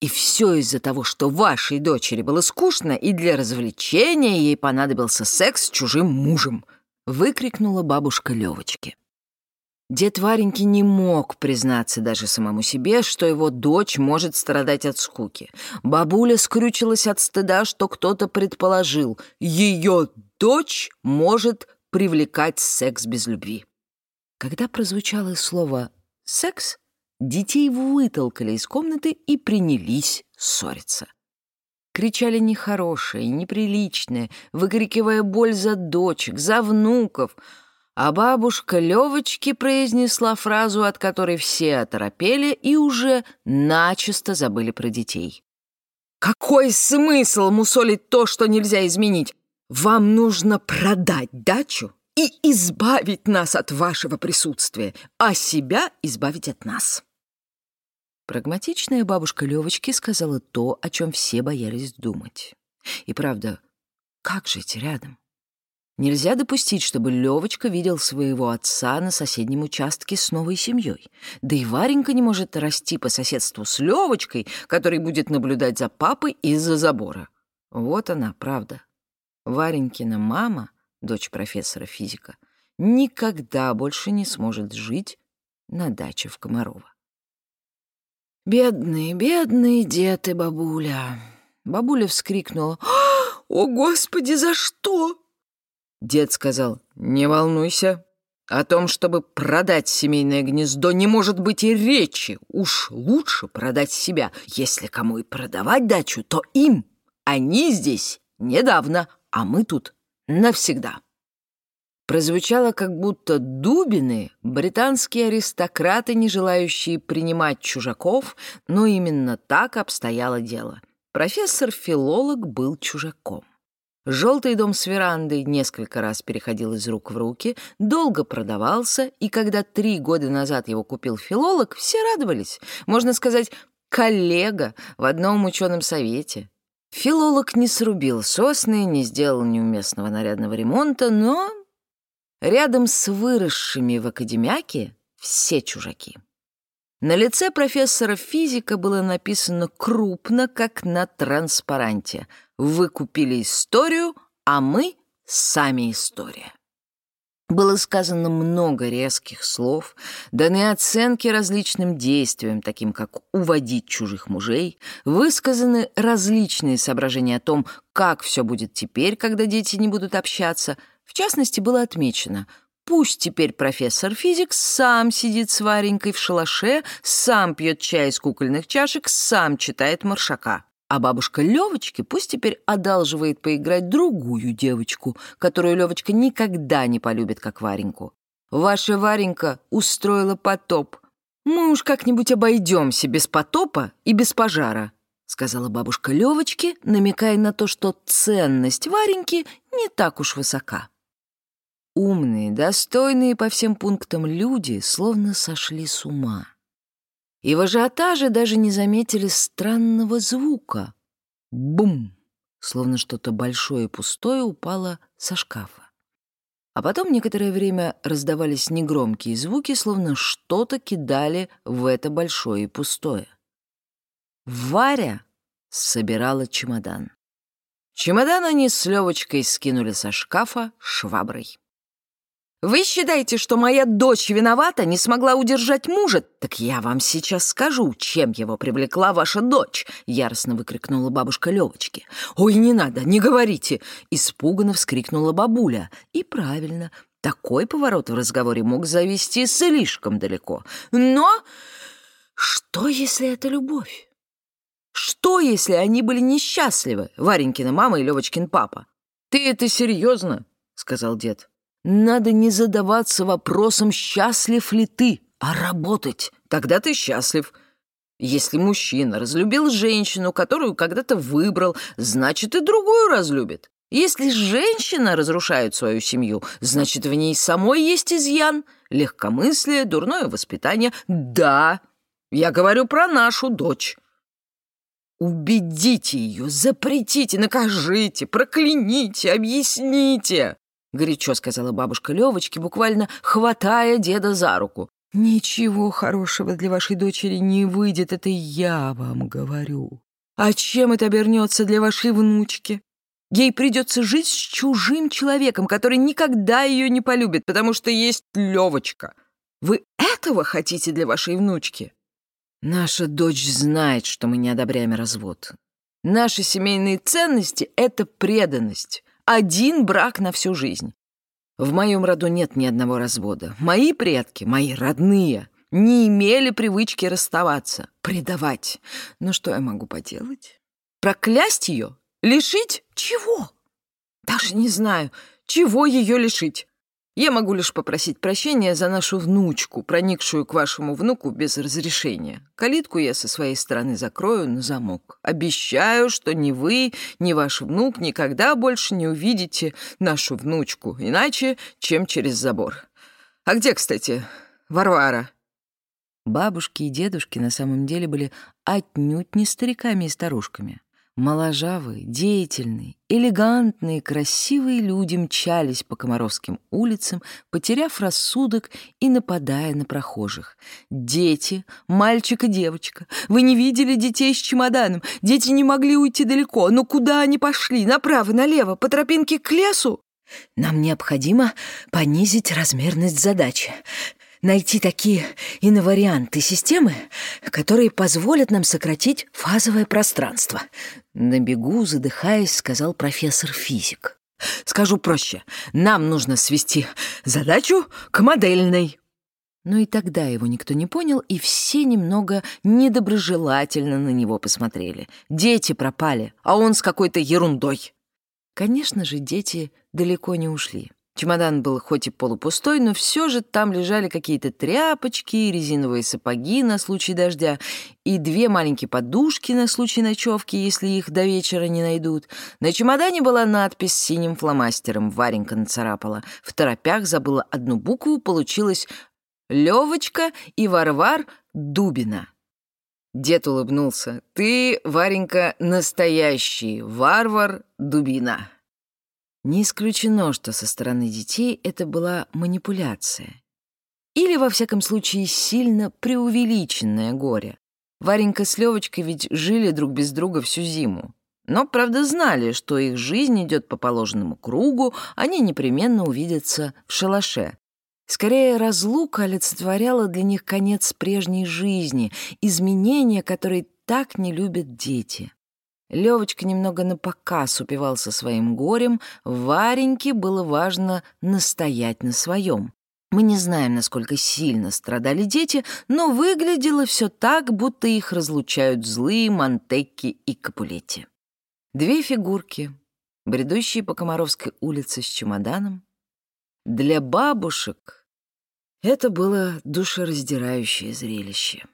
И все из-за того, что вашей дочери было скучно, и для развлечения ей понадобился секс с чужим мужем», — выкрикнула бабушка Левочки. Дед Вареньки не мог признаться даже самому себе, что его дочь может страдать от скуки. Бабуля скрючилась от стыда, что кто-то предположил, ее дочь может привлекать секс без любви. Когда прозвучало слово «секс», Детей вытолкали из комнаты и принялись ссориться. Кричали нехорошее, неприличное, выкрикивая боль за дочек, за внуков. А бабушка Левочки произнесла фразу, от которой все оторопели и уже начисто забыли про детей. «Какой смысл мусолить то, что нельзя изменить? Вам нужно продать дачу и избавить нас от вашего присутствия, а себя избавить от нас. Прагматичная бабушка Левочки сказала то, о чем все боялись думать. И правда, как жить рядом? Нельзя допустить, чтобы Левочка видел своего отца на соседнем участке с новой семьей. Да и Варенька не может расти по соседству с Левочкой, который будет наблюдать за папой из-за забора. Вот она, правда. Варенькина мама дочь профессора физика, никогда больше не сможет жить на даче в Комарово. «Бедный, бедный дед и бабуля!» Бабуля вскрикнула. «О, Господи, за что?» Дед сказал, «Не волнуйся, о том, чтобы продать семейное гнездо, не может быть и речи. Уж лучше продать себя. Если кому и продавать дачу, то им. Они здесь недавно, а мы тут навсегда. Прозвучало, как будто Дубины — британские аристократы, не желающие принимать чужаков, но именно так обстояло дело. Профессор-филолог был чужаком. Желтый дом с верандой несколько раз переходил из рук в руки, долго продавался, и когда три года назад его купил филолог, все радовались. Можно сказать, коллега в одном ученом совете. Филолог не срубил сосны, не сделал неуместного нарядного ремонта, но рядом с выросшими в академиаке все чужаки. На лице профессора физика было написано крупно, как на транспаранте. «Вы купили историю, а мы — сами история». Было сказано много резких слов, даны оценки различным действиям, таким как уводить чужих мужей, высказаны различные соображения о том, как все будет теперь, когда дети не будут общаться. В частности, было отмечено Пусть теперь профессор физик сам сидит с Варенькой в шалаше, сам пьет чай из кукольных чашек, сам читает маршака. А бабушка Левочки пусть теперь одалживает поиграть другую девочку, которую Левочка никогда не полюбит, как Вареньку. Ваша Варенька устроила потоп. Мы уж как-нибудь обойдемся без потопа и без пожара, сказала бабушка Левочки, намекая на то, что ценность Вареньки не так уж высока. Умные, достойные по всем пунктам люди словно сошли с ума. И в ажиотаже даже не заметили странного звука. Бум! Словно что-то большое и пустое упало со шкафа. А потом некоторое время раздавались негромкие звуки, словно что-то кидали в это большое и пустое. Варя собирала чемодан. Чемодан они с Левочкой скинули со шкафа шваброй. Вы считаете, что моя дочь виновата, не смогла удержать мужа? Так я вам сейчас скажу, чем его привлекла ваша дочь!» Яростно выкрикнула бабушка Левочки. «Ой, не надо, не говорите!» Испуганно вскрикнула бабуля. И правильно, такой поворот в разговоре мог завести слишком далеко. Но что, если это любовь? Что, если они были несчастливы, Варенькина мама и Левочкин папа? «Ты это серьезно?» — сказал дед. Надо не задаваться вопросом, счастлив ли ты, а работать. Тогда ты счастлив. Если мужчина разлюбил женщину, которую когда-то выбрал, значит и другую разлюбит. Если женщина разрушает свою семью, значит, в ней самой есть изъян, легкомыслие, дурное воспитание. Да, я говорю про нашу дочь. Убедите ее, запретите, накажите, прокляните, объясните горячо сказала бабушка Левочки, буквально хватая деда за руку. «Ничего хорошего для вашей дочери не выйдет, это я вам говорю. А чем это обернется для вашей внучки? Ей придется жить с чужим человеком, который никогда ее не полюбит, потому что есть Левочка. Вы этого хотите для вашей внучки?» «Наша дочь знает, что мы не одобряем развод. Наши семейные ценности — это преданность». Один брак на всю жизнь. В моем роду нет ни одного развода. Мои предки, мои родные, не имели привычки расставаться, предавать. Но что я могу поделать? Проклясть ее? Лишить? Чего? Даже не знаю, чего ее лишить. Я могу лишь попросить прощения за нашу внучку, проникшую к вашему внуку без разрешения. Калитку я со своей стороны закрою на замок. Обещаю, что ни вы, ни ваш внук никогда больше не увидите нашу внучку, иначе, чем через забор. А где, кстати, Варвара?» Бабушки и дедушки на самом деле были отнюдь не стариками и старушками. Моложавые, деятельные, элегантные, красивые люди мчались по Комаровским улицам, потеряв рассудок и нападая на прохожих. Дети, мальчик и девочка. Вы не видели детей с чемоданом? Дети не могли уйти далеко. Но куда они пошли? Направо, налево, по тропинке к лесу? Нам необходимо понизить размерность задачи найти такие инварианты системы, которые позволят нам сократить фазовое пространство. На бегу, задыхаясь, сказал профессор-физик. Скажу проще, нам нужно свести задачу к модельной. Но и тогда его никто не понял, и все немного недоброжелательно на него посмотрели. Дети пропали, а он с какой-то ерундой. Конечно же, дети далеко не ушли. Чемодан был хоть и полупустой, но все же там лежали какие-то тряпочки, резиновые сапоги на случай дождя и две маленькие подушки на случай ночевки, если их до вечера не найдут. На чемодане была надпись с синим фломастером, Варенька нацарапала. В торопях забыла одну букву, получилось «Левочка и Варвар Дубина». Дед улыбнулся. «Ты, Варенька, настоящий варвар Дубина». Не исключено, что со стороны детей это была манипуляция. Или, во всяком случае, сильно преувеличенное горе. Варенька с Левочкой ведь жили друг без друга всю зиму. Но, правда, знали, что их жизнь идет по положенному кругу, они непременно увидятся в шалаше. Скорее, разлука олицетворяла для них конец прежней жизни, изменения, которые так не любят дети. Левочка немного напоказ упивался своим горем, Вареньке было важно настоять на своем. Мы не знаем, насколько сильно страдали дети, но выглядело все так, будто их разлучают злые Монтекки и Капулетти. Две фигурки, бредущие по Комаровской улице с чемоданом. Для бабушек это было душераздирающее зрелище.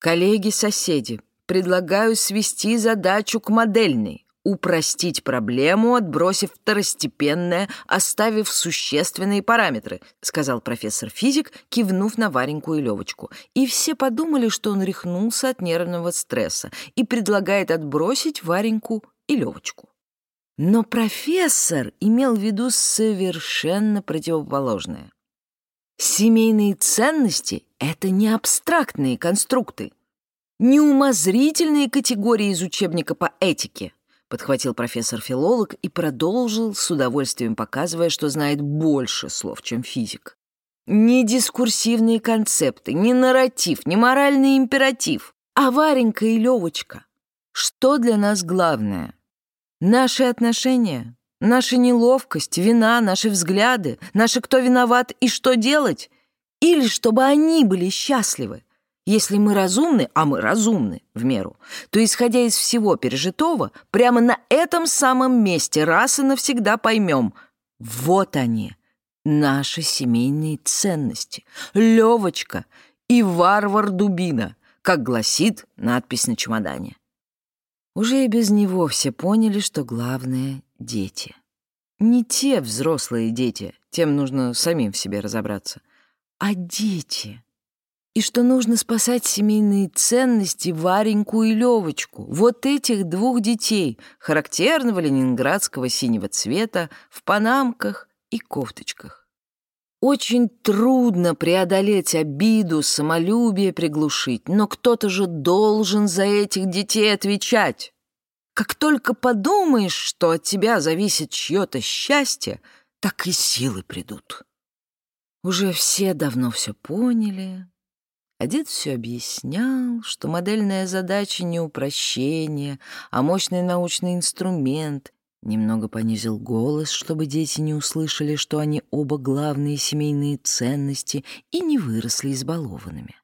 Коллеги-соседи, предлагаю свести задачу к модельной, упростить проблему, отбросив второстепенное, оставив существенные параметры, сказал профессор физик, кивнув на Вареньку и Левочку. И все подумали, что он рехнулся от нервного стресса и предлагает отбросить Вареньку и Левочку. Но профессор имел в виду совершенно противоположное. Семейные ценности — это не абстрактные конструкты, не умозрительные категории из учебника по этике, подхватил профессор-филолог и продолжил, с удовольствием показывая, что знает больше слов, чем физик. Не дискурсивные концепты, не нарратив, не моральный императив, а Варенька и Левочка. Что для нас главное? Наши отношения, Наша неловкость, вина, наши взгляды, наши кто виноват и что делать? Или чтобы они были счастливы? Если мы разумны, а мы разумны в меру, то, исходя из всего пережитого, прямо на этом самом месте раз и навсегда поймем — вот они, наши семейные ценности. Левочка и варвар Дубина, как гласит надпись на чемодане. Уже и без него все поняли, что главное дети. Не те взрослые дети, тем нужно самим в себе разобраться, а дети. И что нужно спасать семейные ценности Вареньку и Левочку, вот этих двух детей, характерного ленинградского синего цвета, в панамках и кофточках. Очень трудно преодолеть обиду, самолюбие приглушить, но кто-то же должен за этих детей отвечать. Как только подумаешь, что от тебя зависит чье-то счастье, так и силы придут. Уже все давно все поняли. А дед все объяснял, что модельная задача не упрощение, а мощный научный инструмент. Немного понизил голос, чтобы дети не услышали, что они оба главные семейные ценности и не выросли избалованными.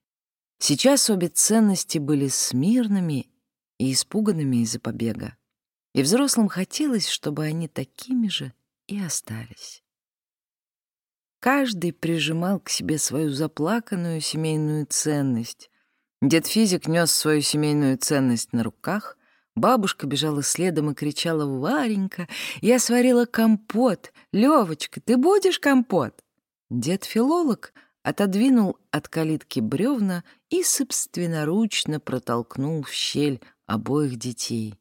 Сейчас обе ценности были смирными и испуганными из-за побега. И взрослым хотелось, чтобы они такими же и остались. Каждый прижимал к себе свою заплаканную семейную ценность. Дед-физик нес свою семейную ценность на руках, бабушка бежала следом и кричала «Варенька, я сварила компот! Левочка, ты будешь компот?» Дед-филолог отодвинул от калитки бревна и собственноручно протолкнул в щель обоих детей.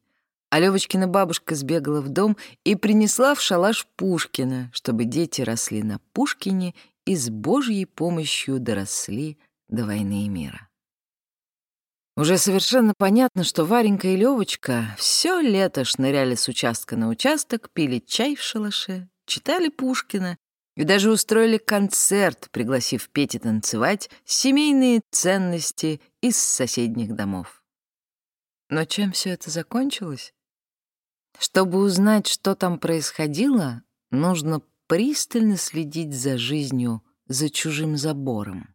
А Левочкина бабушка сбегала в дом и принесла в шалаш Пушкина, чтобы дети росли на Пушкине и с Божьей помощью доросли до войны и мира. Уже совершенно понятно, что Варенька и Левочка все лето шныряли с участка на участок, пили чай в шалаше, читали Пушкина и даже устроили концерт, пригласив петь и танцевать семейные ценности из соседних домов. Но чем все это закончилось? Чтобы узнать, что там происходило, нужно пристально следить за жизнью за чужим забором.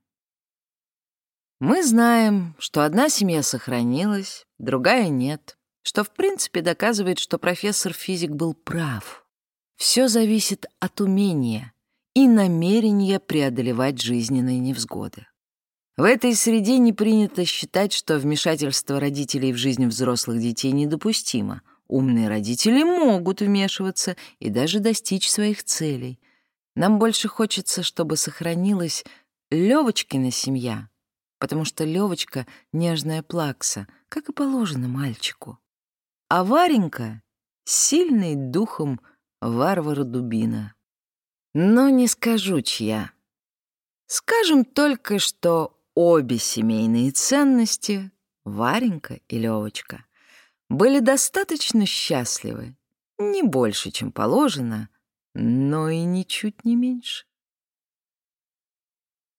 Мы знаем, что одна семья сохранилась, другая нет, что в принципе доказывает, что профессор-физик был прав. Все зависит от умения и намерения преодолевать жизненные невзгоды. В этой среде не принято считать, что вмешательство родителей в жизнь взрослых детей недопустимо. Умные родители могут вмешиваться и даже достичь своих целей. Нам больше хочется, чтобы сохранилась Левочкина семья, потому что Левочка — нежная плакса, как и положено мальчику. А Варенька — сильный духом варвара Дубина. Но не скажу, чья. Скажем только, что Обе семейные ценности, Варенька и Левочка, были достаточно счастливы, не больше, чем положено, но и ничуть не меньше.